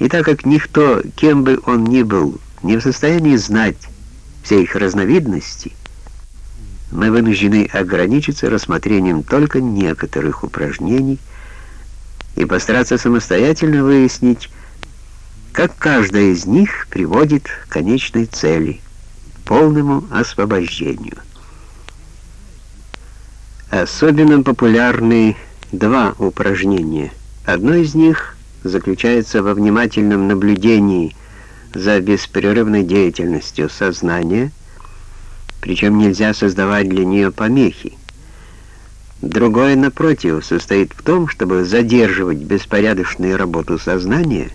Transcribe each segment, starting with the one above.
И так как никто, кем бы он ни был, не в состоянии знать все их разновидности, мы вынуждены ограничиться рассмотрением только некоторых упражнений и постараться самостоятельно выяснить, как каждая из них приводит к конечной цели, полному освобождению. Особенно популярны два упражнения. Одно из них заключается во внимательном наблюдении за беспрерывной деятельностью сознания, причем нельзя создавать для нее помехи. Другое, напротив, состоит в том, чтобы задерживать беспорядочную работу сознания,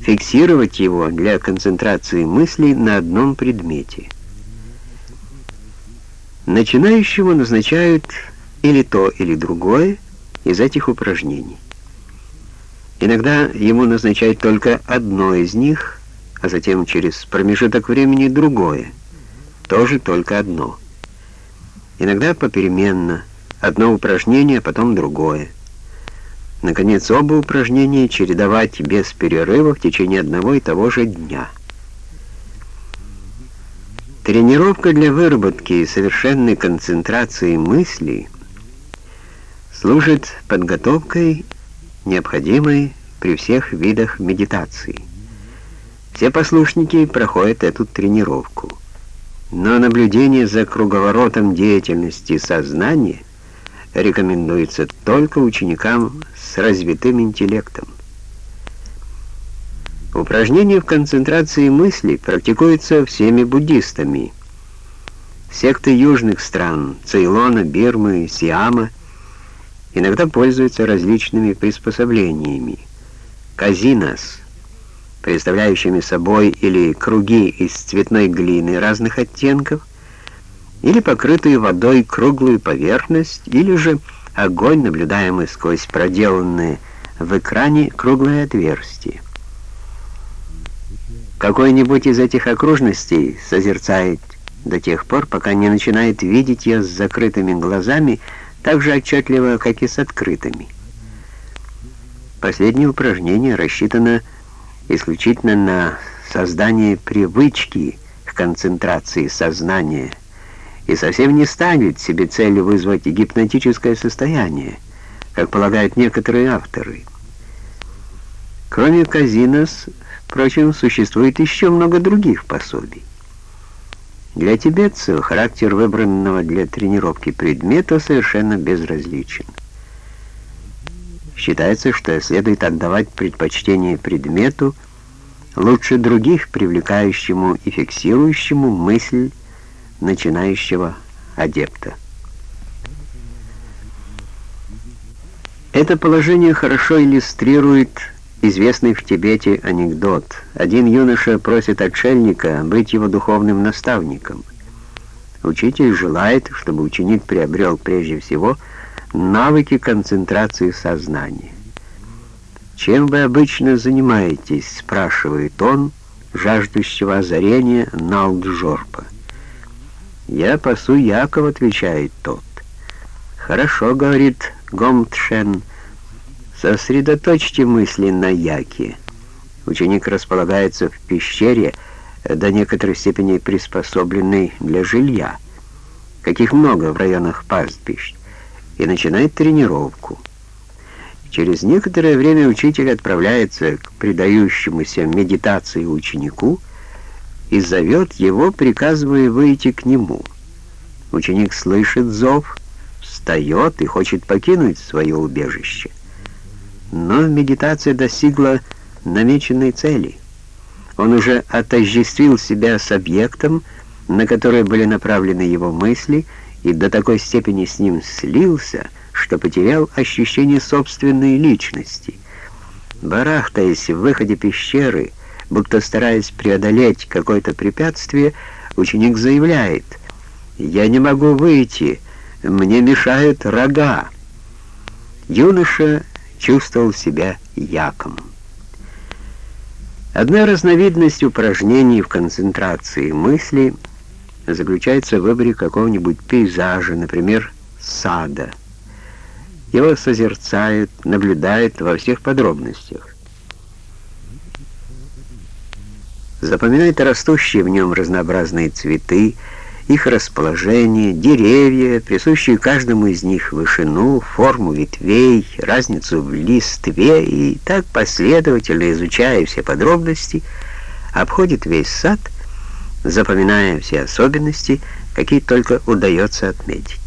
фиксировать его для концентрации мыслей на одном предмете. Начинающему назначают или то, или другое из этих упражнений. Иногда ему назначают только одно из них, а затем через промежуток времени другое, тоже только одно. Иногда попеременно, одно упражнение, а потом другое. Наконец, оба упражнения чередовать без перерыва в течение одного и того же дня. Тренировка для выработки совершенной концентрации мыслей служит подготовкой необходимой при всех видах медитации. Все послушники проходят эту тренировку. Но наблюдение за круговоротом деятельности сознания рекомендуется только ученикам с развитым интеллектом. Упражнение в концентрации мыслей практикуется всеми буддистами. Секты южных стран, Цейлона, Бирмы, Сиама – иногда пользуются различными приспособлениями. Казинас, представляющими собой или круги из цветной глины разных оттенков, или покрытую водой круглую поверхность, или же огонь, наблюдаемый сквозь проделанные в экране круглое отверстие. Какой-нибудь из этих окружностей созерцает до тех пор, пока не начинает видеть ее с закрытыми глазами, так же отчетливо, как и с открытыми. Последнее упражнение рассчитано исключительно на создание привычки к концентрации сознания и совсем не станет себе целью вызвать гипнотическое состояние, как полагают некоторые авторы. Кроме казинос, впрочем, существует еще много других пособий. Для тибетцев характер выбранного для тренировки предмета совершенно безразличен. Считается, что следует отдавать предпочтение предмету лучше других, привлекающему и фиксирующему мысль начинающего адепта. Это положение хорошо иллюстрирует известный в Тибете анекдот. Один юноша просит отшельника быть его духовным наставником. Учитель желает, чтобы ученик приобрел прежде всего навыки концентрации сознания. «Чем вы обычно занимаетесь?» — спрашивает он, жаждущего озарения Налджорпа. «Я пасу Яков», — отвечает тот. «Хорошо», — говорит Гомтшен, — Сосредоточьте мысли на яке. Ученик располагается в пещере, до некоторой степени приспособленной для жилья, каких много в районах пастбищ, и начинает тренировку. Через некоторое время учитель отправляется к предающемуся медитации ученику и зовет его, приказывая выйти к нему. Ученик слышит зов, встает и хочет покинуть свое убежище. Но медитация достигла намеченной цели. Он уже отождествил себя с объектом, на который были направлены его мысли, и до такой степени с ним слился, что потерял ощущение собственной личности. Барахтаясь в выходе пещеры, будто стараясь преодолеть какое-то препятствие, ученик заявляет «Я не могу выйти, мне мешают рога». Юноша чувствовал себя яком. Одна разновидность упражнений в концентрации мысли заключается в выборе какого-нибудь пейзажа, например, сада. Его созерцают, наблюдают во всех подробностях. Запоминает растущие в нем разнообразные цветы, их расположение, деревья, присущие каждому из них вышину, форму ветвей, разницу в листве, и так последовательно изучая все подробности, обходит весь сад, запоминая все особенности, какие только удается отметить.